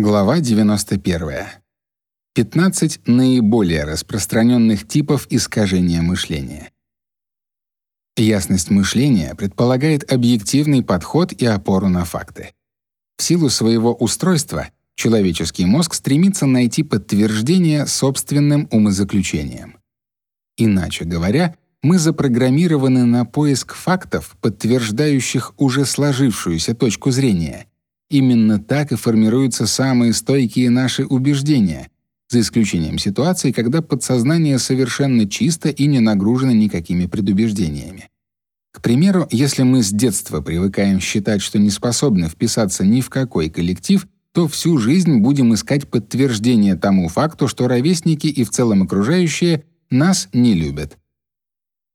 Глава 91. 15 наиболее распространенных типов искажения мышления. Ясность мышления предполагает объективный подход и опору на факты. В силу своего устройства человеческий мозг стремится найти подтверждение собственным умозаключениям. Иначе говоря, мы запрограммированы на поиск фактов, подтверждающих уже сложившуюся точку зрения — Именно так и формируются самые стойкие наши убеждения, за исключением ситуаций, когда подсознание совершенно чисто и не нагружено никакими предубеждениями. К примеру, если мы с детства привыкаем считать, что не способны вписаться ни в какой коллектив, то всю жизнь будем искать подтверждение тому факту, что ровесники и в целом окружающие нас не любят.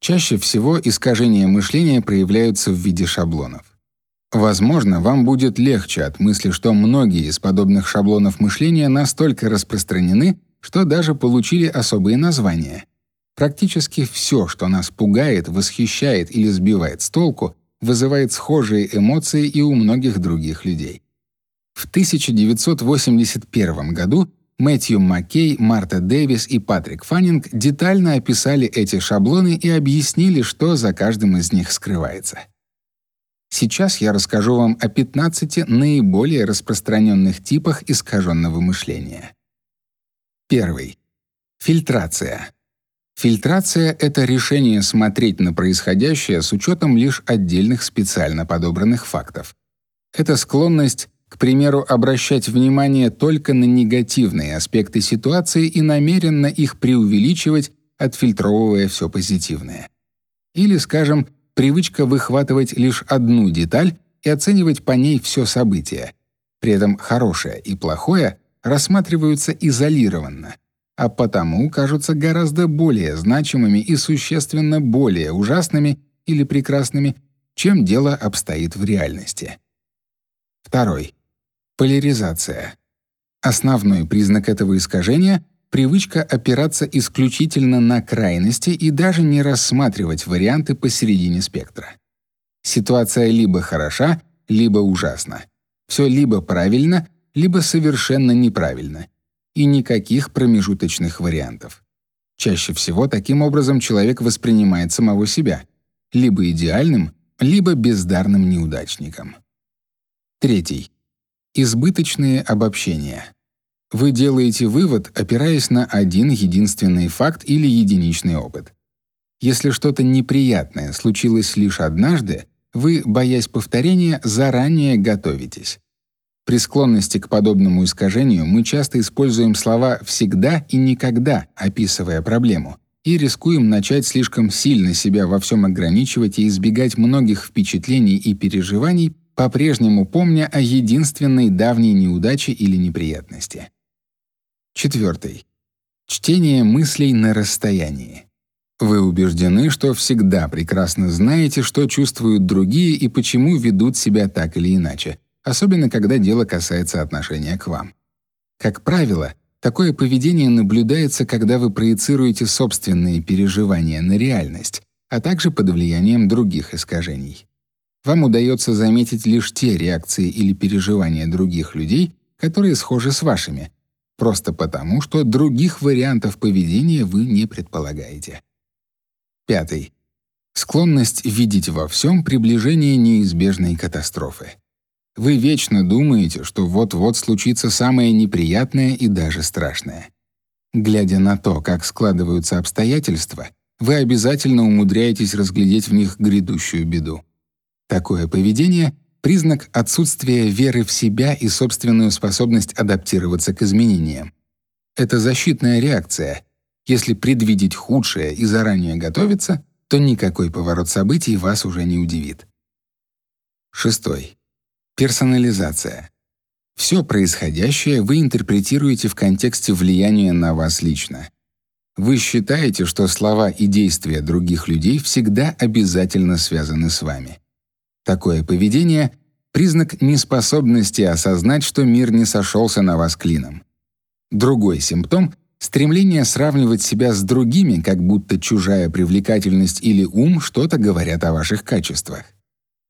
Чаще всего искажения мышления проявляются в виде шаблонов. Возможно, вам будет легче от мысли, что многие из подобных шаблонов мышления настолько распространены, что даже получили особые названия. Практически все, что нас пугает, восхищает или сбивает с толку, вызывает схожие эмоции и у многих других людей. В 1981 году Мэтью Маккей, Марта Дэвис и Патрик Фаннинг детально описали эти шаблоны и объяснили, что за каждым из них скрывается. Сейчас я расскажу вам о 15 наиболее распространенных типах искаженного мышления. Первый. Фильтрация. Фильтрация — это решение смотреть на происходящее с учетом лишь отдельных специально подобранных фактов. Это склонность, к примеру, обращать внимание только на негативные аспекты ситуации и намеренно их преувеличивать, отфильтровывая все позитивное. Или, скажем, привычка выхватывать лишь одну деталь и оценивать по ней все событие. При этом хорошее и плохое рассматриваются изолированно, а потому кажутся гораздо более значимыми и существенно более ужасными или прекрасными, чем дело обстоит в реальности. Второй. Поляризация. Основной признак этого искажения привычка опираться исключительно на крайности и даже не рассматривать варианты посередине спектра. Ситуация либо хороша, либо ужасна. Все либо правильно, либо совершенно неправильно. И никаких промежуточных вариантов. Чаще всего таким образом человек воспринимает самого себя либо идеальным, либо бездарным неудачником. Третий. Избыточные обобщения. Вы делаете вывод, опираясь на один единственный факт или единичный опыт. Если что-то неприятное случилось лишь однажды, вы, боясь повторения, заранее готовитесь. При склонности к подобному искажению мы часто используем слова «всегда» и «никогда», описывая проблему, и рискуем начать слишком сильно себя во всем ограничивать и избегать многих впечатлений и переживаний, по-прежнему помня о единственной давней неудаче или неприятности. Четвертый. Чтение мыслей на расстоянии. Вы убеждены, что всегда прекрасно знаете, что чувствуют другие и почему ведут себя так или иначе, особенно когда дело касается отношения к вам. Как правило, такое поведение наблюдается, когда вы проецируете собственные переживания на реальность, а также под влиянием других искажений. Вам удается заметить лишь те реакции или переживания других людей, которые схожи с вашими, просто потому, что других вариантов поведения вы не предполагаете. Пятый. Склонность видеть во всем приближение неизбежной катастрофы. Вы вечно думаете, что вот-вот случится самое неприятное и даже страшное. Глядя на то, как складываются обстоятельства, вы обязательно умудряетесь разглядеть в них грядущую беду. Такое поведение признак отсутствия веры в себя и собственную способность адаптироваться к изменениям. Это защитная реакция. Если предвидеть худшее и заранее готовиться, то никакой поворот событий вас уже не удивит. Шестой. Персонализация. Все происходящее вы интерпретируете в контексте влияния на вас лично. Вы считаете, что слова и действия других людей всегда обязательно связаны с вами. Такое поведение — признак неспособности осознать, что мир не сошелся на вас клином. Другой симптом — стремление сравнивать себя с другими, как будто чужая привлекательность или ум что-то говорят о ваших качествах.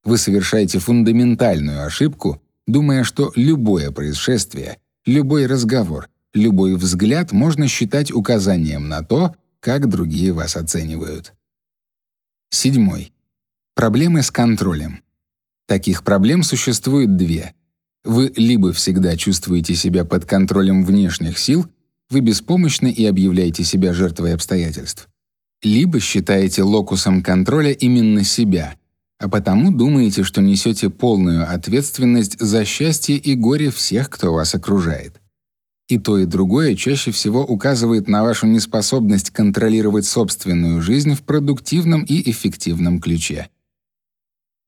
Вы совершаете фундаментальную ошибку, думая, что любое происшествие, любой разговор, любой взгляд можно считать указанием на то, как другие вас оценивают. Седьмой. Проблемы с контролем. Таких проблем существует две. Вы либо всегда чувствуете себя под контролем внешних сил, вы беспомощны и объявляете себя жертвой обстоятельств, либо считаете локусом контроля именно себя, а потому думаете, что несете полную ответственность за счастье и горе всех, кто вас окружает. И то, и другое чаще всего указывает на вашу неспособность контролировать собственную жизнь в продуктивном и эффективном ключе.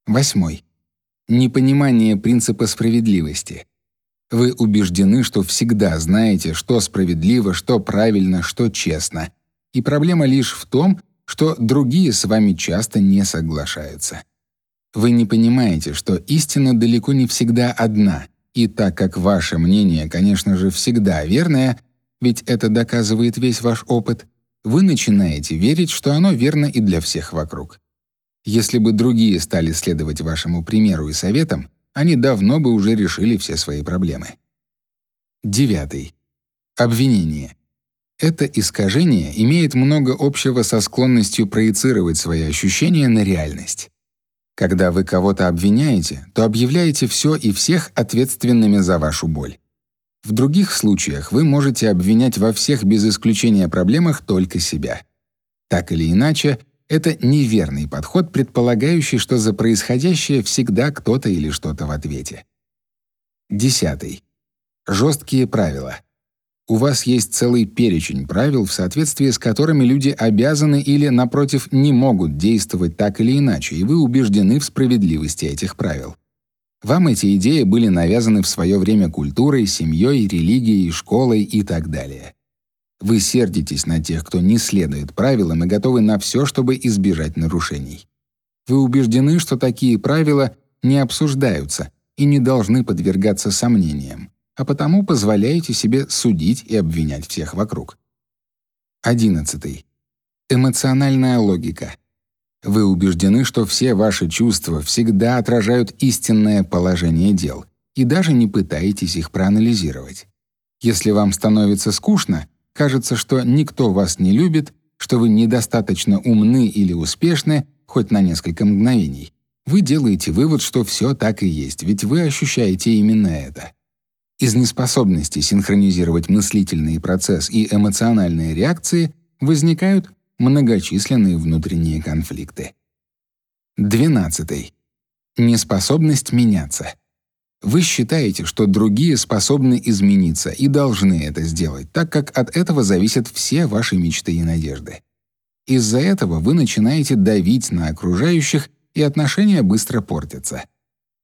Восьмой. Непонимание принципа справедливости. Вы убеждены, что всегда знаете, что справедливо, что правильно, что честно. И проблема лишь в том, что другие с вами часто не соглашаются. Вы не понимаете, что истина далеко не всегда одна, и так как ваше мнение, конечно же, всегда верное, ведь это доказывает весь ваш опыт, вы начинаете верить, что оно верно и для всех вокруг. Если бы другие стали следовать вашему примеру и советам, они давно бы уже решили все свои проблемы. Девятый. Обвинение. Это искажение имеет много общего со склонностью проецировать свои ощущения на реальность. Когда вы кого-то обвиняете, то объявляете все и всех ответственными за вашу боль. В других случаях вы можете обвинять во всех без исключения проблемах только себя. Так или иначе, это неверный подход, предполагающий, что за происходящее всегда кто-то или что-то в ответе. Десятый. Жесткие правила. У вас есть целый перечень правил, в соответствии с которыми люди обязаны или, напротив, не могут действовать так или иначе, и вы убеждены в справедливости этих правил. Вам эти идеи были навязаны в свое время культурой, семьей, религией, школой и так далее. Вы сердитесь на тех, кто не следует правилам и готовы на все, чтобы избежать нарушений. Вы убеждены, что такие правила не обсуждаются и не должны подвергаться сомнениям, а потому позволяете себе судить и обвинять всех вокруг. 11. Эмоциональная логика. Вы убеждены, что все ваши чувства всегда отражают истинное положение дел, и даже не пытаетесь их проанализировать. Если вам становится скучно, Кажется, что никто вас не любит, что вы недостаточно умны или успешны хоть на несколько мгновений. Вы делаете вывод, что все так и есть, ведь вы ощущаете именно это. Из неспособности синхронизировать мыслительный процесс и эмоциональные реакции возникают многочисленные внутренние конфликты. 12. Неспособность меняться. Вы считаете, что другие способны измениться и должны это сделать, так как от этого зависят все ваши мечты и надежды. Из-за этого вы начинаете давить на окружающих, и отношения быстро портятся.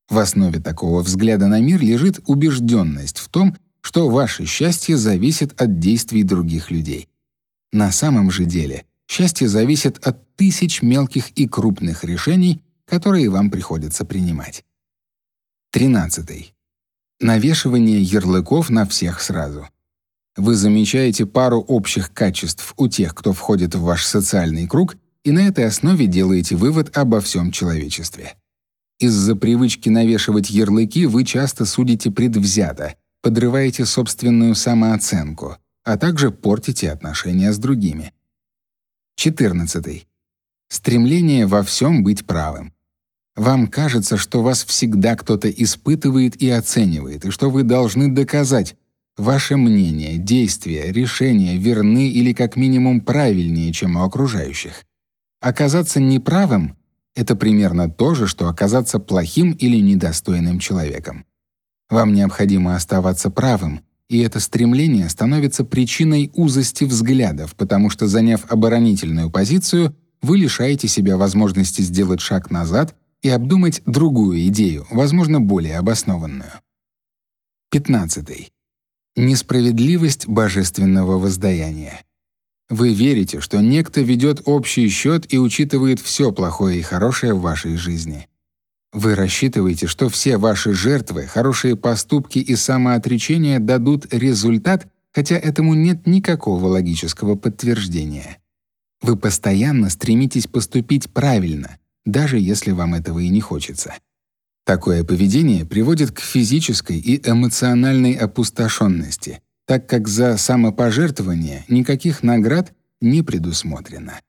В основе такого взгляда на мир лежит убежденность в том, что ваше счастье зависит от действий других людей. На самом же деле, счастье зависит от тысяч мелких и крупных решений, которые вам приходится принимать. 13. Навешивание ярлыков на всех сразу. Вы замечаете пару общих качеств у тех, кто входит в ваш социальный круг, и на этой основе делаете вывод обо всем человечестве. Из-за привычки навешивать ярлыки вы часто судите предвзято, подрываете собственную самооценку, а также портите отношения с другими. 14. Стремление во всем быть правым. Вам кажется, что вас всегда кто-то испытывает и оценивает, и что вы должны доказать, ваше мнение, действия, решения верны или как минимум правильнее, чем у окружающих. Оказаться неправым — это примерно то же, что оказаться плохим или недостойным человеком. Вам необходимо оставаться правым, и это стремление становится причиной узости взглядов, потому что, заняв оборонительную позицию, вы лишаете себя возможности сделать шаг назад и обдумать другую идею, возможно, более обоснованную. 15. Несправедливость божественного воздаяния. Вы верите, что некто ведет общий счет и учитывает все плохое и хорошее в вашей жизни. Вы рассчитываете, что все ваши жертвы, хорошие поступки и самоотречение дадут результат, хотя этому нет никакого логического подтверждения. Вы постоянно стремитесь поступить правильно, даже если вам этого и не хочется. Такое поведение приводит к физической и эмоциональной опустошенности, так как за самопожертвование никаких наград не предусмотрено.